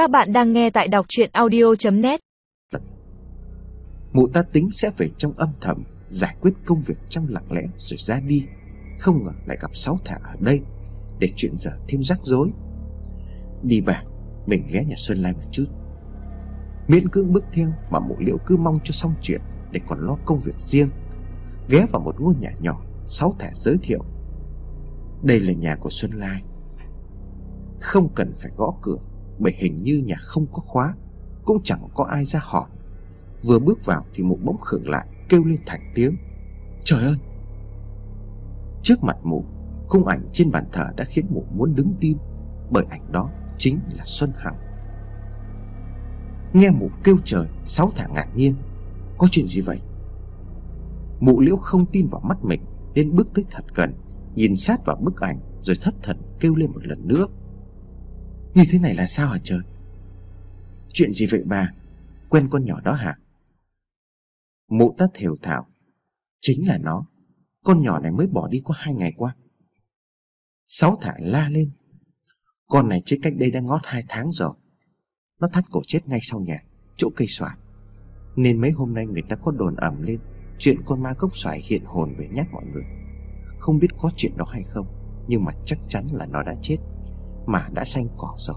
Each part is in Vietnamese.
Các bạn đang nghe tại đọc chuyện audio.net Mụ ta tính sẽ về trong âm thầm, Giải quyết công việc trong lặng lẽ rồi ra đi. Không ngờ lại gặp Sáu Thả ở đây, Để chuyện giờ thêm rắc rối. Đi bà, Mình ghé nhà Xuân Lai một chút. Miễn cưỡng bước theo Mà mụ liễu cứ mong cho xong chuyện Để còn lo công việc riêng. Ghé vào một ngôi nhà nhỏ, Sáu Thả giới thiệu. Đây là nhà của Xuân Lai. Không cần phải gõ cửa. Bởi hình như nhà không có khóa, Cũng chẳng có ai ra hỏi Vừa bước vào thì mụ bỗng khựng lại, Kêu lên thành tiếng, Trời ơi! Trước mặt mụ, Khung ảnh trên bàn thờ đã khiến mụ muốn đứng tim, Bởi ảnh đó chính là Xuân Hằng. Nghe mụ kêu trời, Sáu thả ngạc nhiên, Có chuyện gì vậy? Mụ liễu không tin vào mắt mình, Nên bước tới thật gần, Nhìn sát vào bức ảnh, Rồi thất thần kêu lên một lần nữa như thế này là sao hả trời? Chuyện gì vậy bà? Quen con nhỏ đó hả? Mụ ta thều thào Chính là nó. Con nhỏ này mới bỏ đi có hai ngày qua. Sáu thả la lên. Con này chết cách đây đã ngót hai tháng rồi. Nó thắt cổ chết ngay sau nhà, Chỗ cây xoài. Nên mấy hôm nay người ta có đồn ẩm lên, Chuyện con ma cốc xoài hiện hồn về nhắc mọi người. Không biết có chuyện đó hay không, Nhưng mà chắc chắn là nó đã chết. Mà đã xanh cỏ rồi.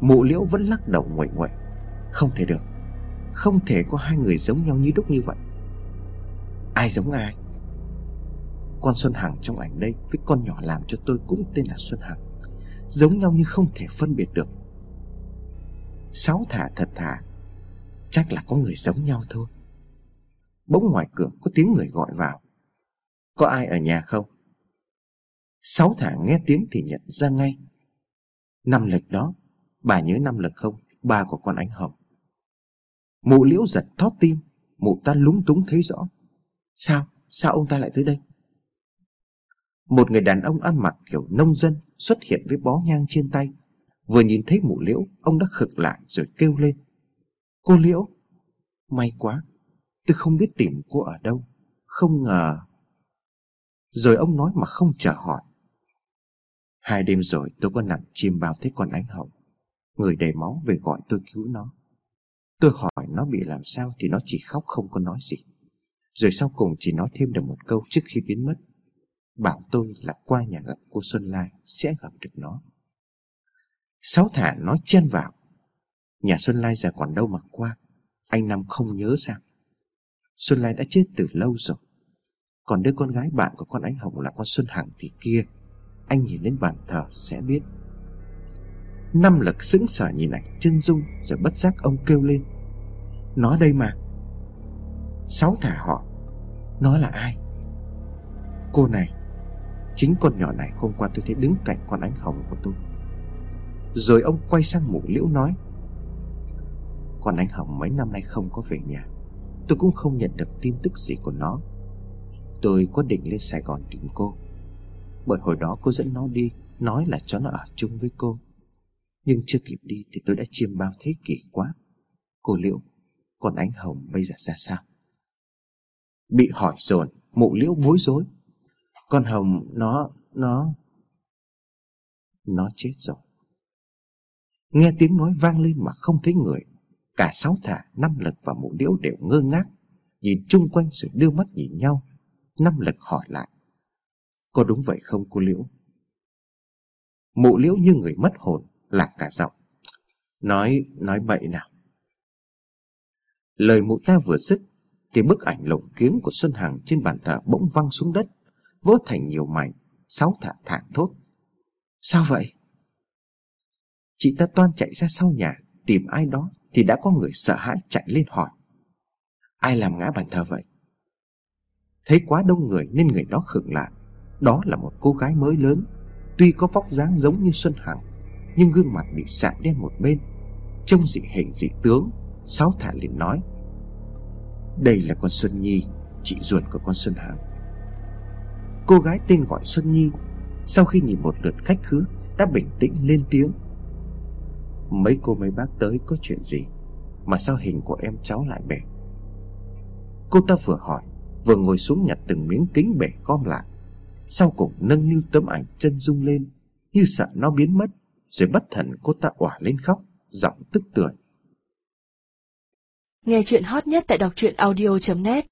Mụ liễu vẫn lắc đầu nguội nguội. Không thể được. Không thể có hai người giống nhau như đúc như vậy. Ai giống ai? Con Xuân Hằng trong ảnh đây Với con nhỏ làm cho tôi cũng tên là Xuân Hằng. Giống nhau như không thể phân biệt được. Sáu thả thật thà. Chắc là có người giống nhau thôi. Bỗng ngoài cửa có tiếng người gọi vào. Có ai ở nhà không? Sáu thả nghe tiếng thì nhận ra ngay Năm lịch đó Bà nhớ năm lịch không Ba của con ánh hồng Mụ liễu giật thót tim Mụ ta lúng túng thấy rõ Sao? Sao ông ta lại tới đây? Một người đàn ông ăn mặc kiểu nông dân xuất hiện với bó nhang trên tay. Vừa nhìn thấy mụ liễu, ông đã khực lại rồi kêu lên. Cô liễu, may quá, tôi không biết tìm cô ở đâu, không ngờ. Rồi ông nói mà không trả hỏi. Hai đêm rồi tôi có nằm chim bao thấy con ánh hồng. Người đầy máu về gọi tôi cứu nó. Tôi hỏi nó bị làm sao thì nó chỉ khóc không có nói gì. Rồi sau cùng chỉ nói thêm được một câu trước khi biến mất Bảo tôi là qua nhà gặp cô Xuân Lai Sẽ gặp được nó Sáu thả nói chen vào Nhà Xuân Lai giờ còn đâu mà qua, Anh Năm không nhớ sao Xuân Lai đã chết từ lâu rồi Còn đứa con gái bạn của con ánh Hồng là con Xuân Hằng thì kia anh nhìn lên bàn thờ sẽ biết. Năm lực sững sờ nhìn ảnh chân dung Rồi bất giác ông kêu lên. Nó đây mà. Sáu thả họ, Nó là ai? Cô này, Chính con nhỏ này hôm qua tôi thấy đứng cạnh con ánh hồng của tôi. Rồi ông quay sang mụ liễu nói, Con ánh hồng mấy năm nay không có về nhà. Tôi cũng không nhận được tin tức gì của nó. Tôi có định lên Sài Gòn tìm cô. Bởi hồi đó cô dẫn nó đi, Nói là cho nó ở chung với cô. Nhưng chưa kịp đi thì tôi đã chiêm bao thế kỷ quá. Cô Liễu, Con ánh hồng bây giờ ra sao? Bị hỏi dồn, Mụ liễu bối rối. Con hồng, nó Nó Nó chết rồi. Nghe tiếng nói vang lên mà không thấy người. Cả sáu thả, Năm lực và mụ liễu đều ngơ ngác. Nhìn chung quanh rồi đưa mắt nhìn nhau. Năm lực hỏi lại có đúng vậy không cô liễu Mụ liễu như người mất hồn Lạc cả giọng Nói, nói bậy nào Lời mụ ta vừa dứt thì bức ảnh lồng kiếm của Xuân Hằng trên bàn thờ bỗng văng xuống đất, vỡ thành nhiều mảnh, sáu thả thảng thốt. Sao vậy? Chị ta toan chạy ra sau nhà, tìm ai đó thì đã có người sợ hãi chạy lên hỏi. Ai làm ngã bàn thờ vậy? Thấy quá đông người nên người đó khựng lại. Đó là một cô gái mới lớn, tuy có vóc dáng giống như Xuân Hằng, nhưng gương mặt bị sạm đen một bên, trông dị hình dị tướng. Sáu thả liền nói đây là con Xuân Nhi Chị ruột của con Xuân Hằng. Cô gái tên gọi Xuân Nhi Sau khi nhìn một lượt khách khứa Đã bình tĩnh lên tiếng. Mấy cô mấy bác tới có chuyện gì? Mà sao hình của em cháu lại bể Cô ta vừa hỏi Vừa ngồi xuống nhặt từng miếng kính bể gom lại. Sau cùng nâng niu tấm ảnh chân dung lên, Như sợ nó biến mất, Rồi bất thần cô ta òa lên khóc, Giọng tức tưởi. Nghe chuyện hot nhất tại đọc truyện audio.net